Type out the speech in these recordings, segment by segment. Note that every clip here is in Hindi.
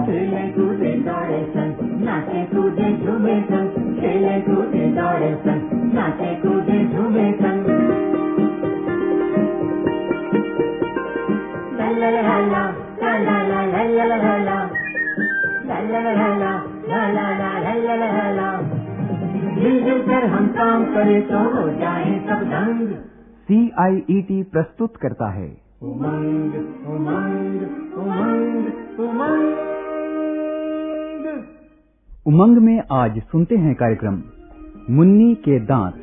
खेले कूदे तो जाए सब दंग सी आई ई टी प्रस्तुत करता है। उमंग उमंग उमंग उमंग उमंग में आज सुनते हैं कार्यक्रम मुन्नी के दांत।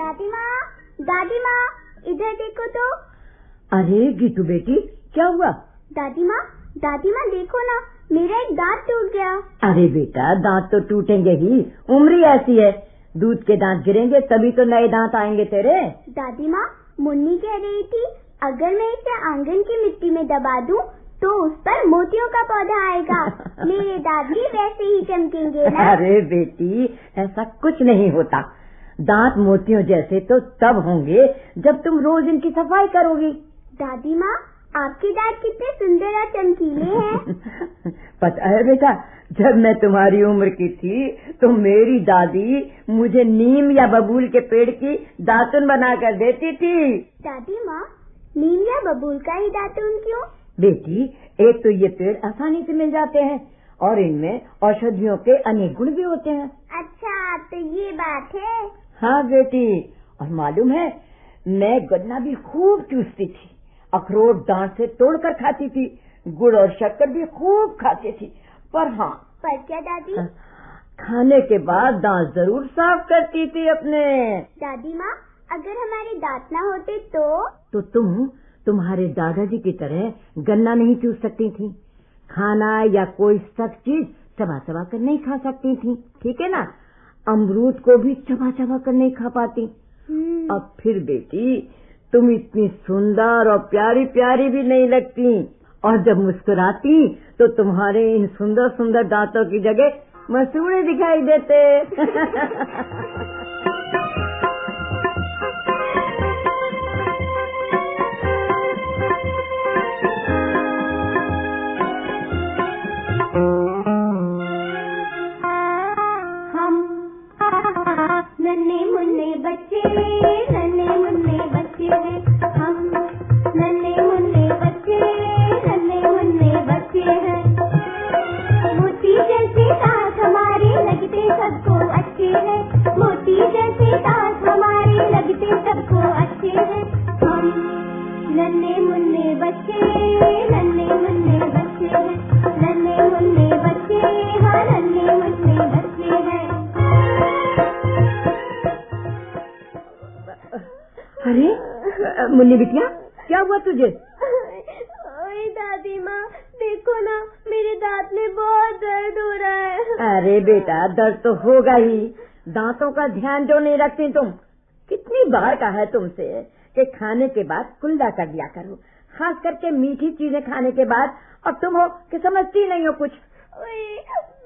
दादी माँ दादी माँ इधर देखो तो। अरे गीतू बेटी क्या हुआ? दादी माँ दादी माँ देखो ना। मेरा एक दांत टूट गया। अरे बेटा दांत तो टूटेंगे ही। उम्र ही ऐसी है। दूध के दांत गिरेंगे तभी तो नए दांत आएँगे तेरे। दादी माँ मुन्नी कह रही थी अगर मैं इसे आँगन की मिट्टी में दबा दूँ तो उस पर मोतियों का पौधा आएगा। मेरे दांत भी वैसे ही चमकेंगे ना? अरे बेटी ऐसा कुछ नहीं होता। दांत मोतियों जैसे तो तब होंगे जब तुम रोज इनकी सफ़ाई करोगी। दादी माँ आपके दांत कितने सुंदर और चमकीले हैं। पता है बेटा जब मैं तुम्हारी उम्र की थी तो मेरी दादी मुझे नीम या बबूल के पेड़ की दातुन बना कर देती थी। दादी माँ नीम या बबूल का ही दातुन क्यों? बेटी एक तो ये पेड़ आसानी से मिल जाते हैं और इनमें औषधियों के अनेक गुण भी होते हैं। अच्छा तो ये बात है। हाँ बेटी और मालूम है मैं गन्ना भी खूब चूसती थी। अखरोट दांत से तोड़कर खाती थी गुड़ और शक्कर भी खूब खाती थी। पर हाँ पर क्या दादी? खाने के बाद दांत ज़रूर साफ़ करती थी अपने। दादी माँ अगर हमारे दांत ना होते तो? तो तुम तुम्हारे दादाजी की तरह गन्ना नहीं चूस सकती थी। खाना या कोई सख्त चीज़ चबा चबा कर नहीं खा सकती थी ठीक है ना? अमरूद को भी चबा चबा कर नहीं खा पाती। हम्म, अब फिर बेटी तुम इतनी सुंदर और प्यारी प्यारी भी नहीं लगती। और जब मुस्कुराती तो तुम्हारे इन सुंदर सुंदर दांतों की जगह मसूड़े दिखाई देते। हम नन्हे मुन्ने बच्चे। मुन्ने बच्चे नन्हे मुन्ने बच्चे नन्हे मुन्ने बच्चे हाँ नन्हे मुन्ने बच्चे हैं। अरे मुन्नी बिटिया क्या हुआ तुझे? ओए दादी माँ देखो ना मेरे दांत में बहुत दर्द हो रहा है। अरे बेटा दर्द तो होगा ही। दांतों का ध्यान जो नहीं रखती तुम कितनी बार कहा है तुमसे? कि खाने के बाद कुल्ला कर दिया करो। खास करके मीठी चीज़ें खाने के बाद। और तुम हो कि समझती नहीं हो कुछ।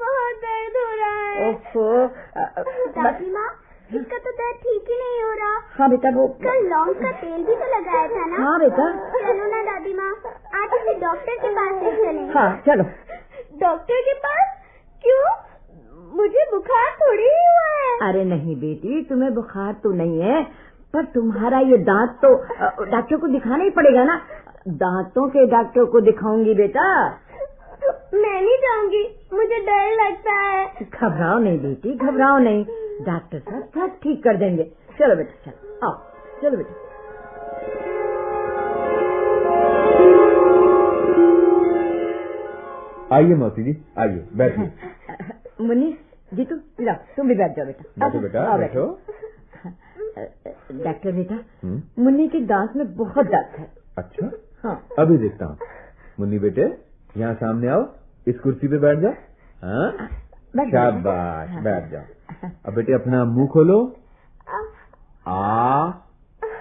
बहुत दर्द हो रहा है। ओफो बस- दादी माँ इसका तो दर्द ठीक ही नहीं हो रहा। हाँ बेटा वो कल लौंग का तेल भी तो लगाया था ना? हाँ बेटा। चलो ना दादी माँ आज इसे डॉक्टर के पास ले चले हाँ चलो। डॉक्टर के पास? क्यों? मुझे बुखार थोड़ी ही हुआ है। अरे नहीं बेटी तुम्हें बुखार तो नहीं है। पर तुम्हारा ये दांत तो डॉक्टर को दिखाना ही पड़ेगा ना। दांतों के डॉक्टर को दिखाऊँगी बेटा। मैं नहीं जाऊँगी मुझे डर लगता है। घबराओ नहीं बेटी घबराओ नहीं। डॉक्टर साहब सब ठीक कर देंगे। चलो बेटा चलो आओ चलो बेटा। आइए मौसी जी आइए बैठिए। मुन्नी जीतू लो तुम भी बैठ जाओ बेटा। बैठो बेटा बैठो। डॉक्टर बेटा हम्म, मुन्नी के दांत में बहुत दर्द है। अच्छा? हाँ। अभी देखता हूँ। मुन्नी बेटे यहाँ सामने आओ। इस कुर्सी पे बैठ जाओ। हाँ? बैठ जाओ। शाबाश हाँ। बैठ जाओ। अब बेटे अपना मुँह खोलो। आ।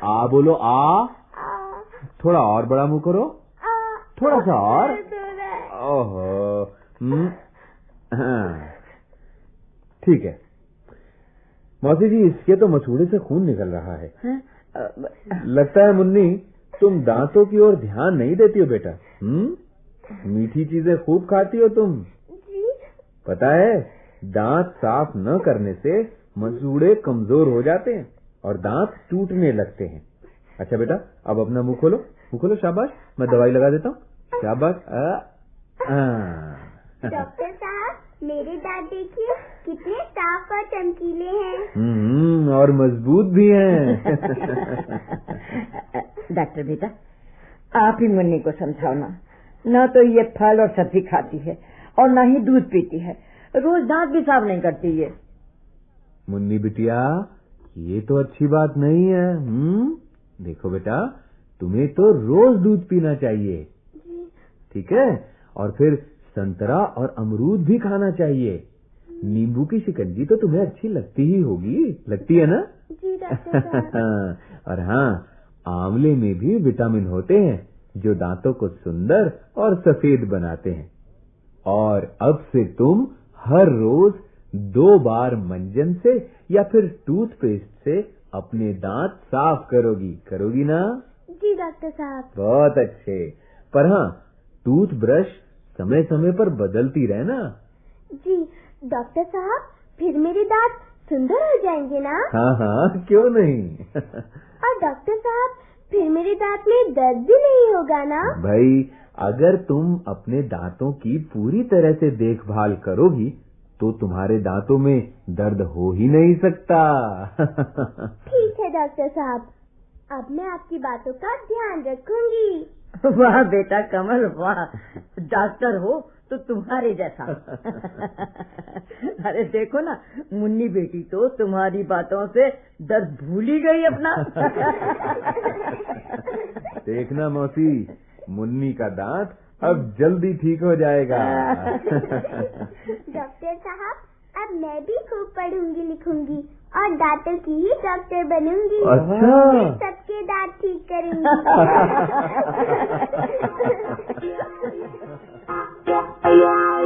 आ। बोलो आ। थोड़ा और बड़ा मुँह करो। थोड़ा सा और। ओहो। हम्म, हाँ, ठीक है। मौसी जी इसके तो मसूड़े से खून निकल रहा है। हैं? लगता है मुन्नी तुम दांतों की ओर ध्यान नहीं देती हो बेटा। हम्म? मीठी चीज़ें खूब खाती हो तुम। जी। पता है दांत साफ़ न करने से मसूड़े कमज़ोर हो जाते हैं और दांत टूटने लगते हैं। अच्छा बेटा अब अपना मुँह खोलो। मुँह खोलो शाबाश। मैं दवाई लगा देता हूँ। शाबाश। डॉक्टर साहब मेरे दांत देखिए। कितने साफ़ और चमकीले हैं। हम्म और मज़बूत भी हैं। डॉक्टर बेटा आप ही मुन्नी को समझाओ ना। न तो ये फल और सब्ज़ी खाती है और न ही दूध पीती है। रोज दांत भी साफ़ नहीं करती ये। मुन्नी बिटिया ये तो अच्छी बात नहीं है। हम्म देखो बेटा तुम्हें तो रोज दूध पीना चाहिए। ठीक है? और फिर संतरा और अमरूद भी खाना चाहिए। नींबू की शिकंजी तो तुम्हें अच्छी लगती ही होगी। लगती है ना? जी डॉक्टर साहब। और हाँ आंवले में भी विटामिन होते हैं जो दांतों को सुंदर और सफ़ेद बनाते हैं। और अब से तुम हर रोज दो बार मंजन से या फिर टूथपेस्ट से अपने दांत साफ़ करोगी। करोगी ना? जी डॉक्टर साहब। बहुत अच्छे। पर हाँ टूथब्रश समय समय पर बदलती रहना जी डॉक्टर साहब फिर मेरे दांत सुंदर हो जाएँगे ना? हाँ हाँ क्यों नहीं? और डॉक्टर साहब फिर मेरे दांत में दर्द भी नहीं होगा ना? भाई अगर तुम अपने दांतों की पूरी तरह से देखभाल करोगी तो तुम्हारे दांतों में दर्द हो ही नहीं सकता। ठीक है डॉक्टर साहब। अब मैं आपकी बातों का ध्यान रखूँगी। वाह बेटा कमल वाह। डॉक्टर हो तो तुम्हारे जैसा। अरे देखो ना मुन्नी बेटी तो तुम्हारी बातों से दर्द भूल ही गई अपना। देखना मौसी मुन्नी का दांत अब जल्दी ठीक हो जाएगा। डॉक्टर साहब अब मैं भी खूब पढ़ूँगी लिखूँगी। और दांतों की ही डॉक्टर बनूँगी अच्छा। सबके दांत ठीक करूँगी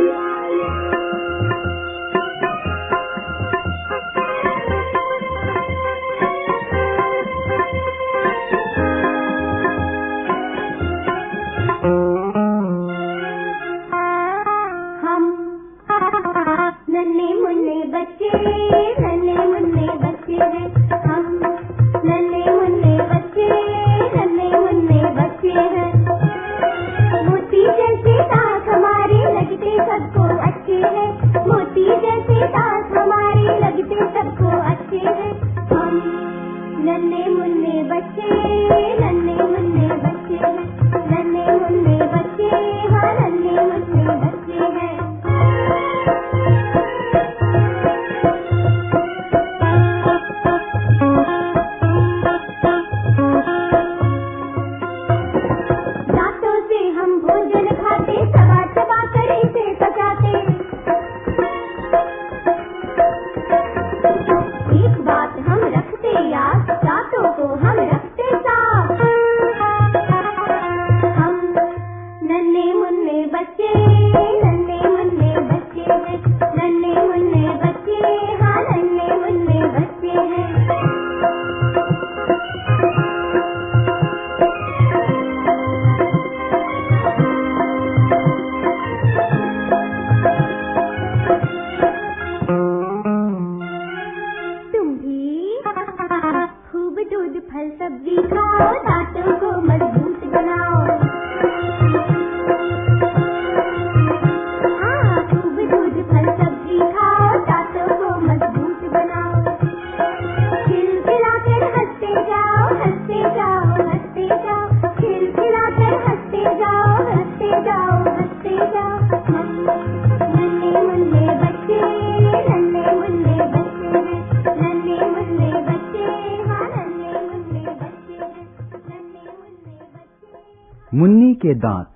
मुन्नी के दांत।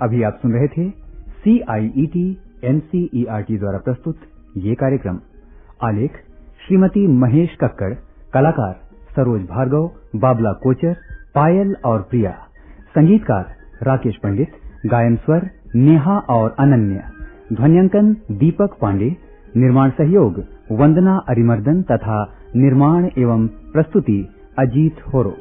अभी आप सुन रहे थे C I E T N C E R T द्वारा प्रस्तुत ये कार्यक्रम। आलेख श्रीमती महेश कक्कड़, कलाकार सरोज भार्गव, बाबला कोचर, पायल और प्रिया। संगीतकार राकेश पंडित, गायन स्वर नेहा और अनन्या। ध्वन्यांकन दीपक पांडे। निर्माण सहयोग वंदना अरिमर्दन तथा निर्माण एवं प्रस्तुति अजीत होरो।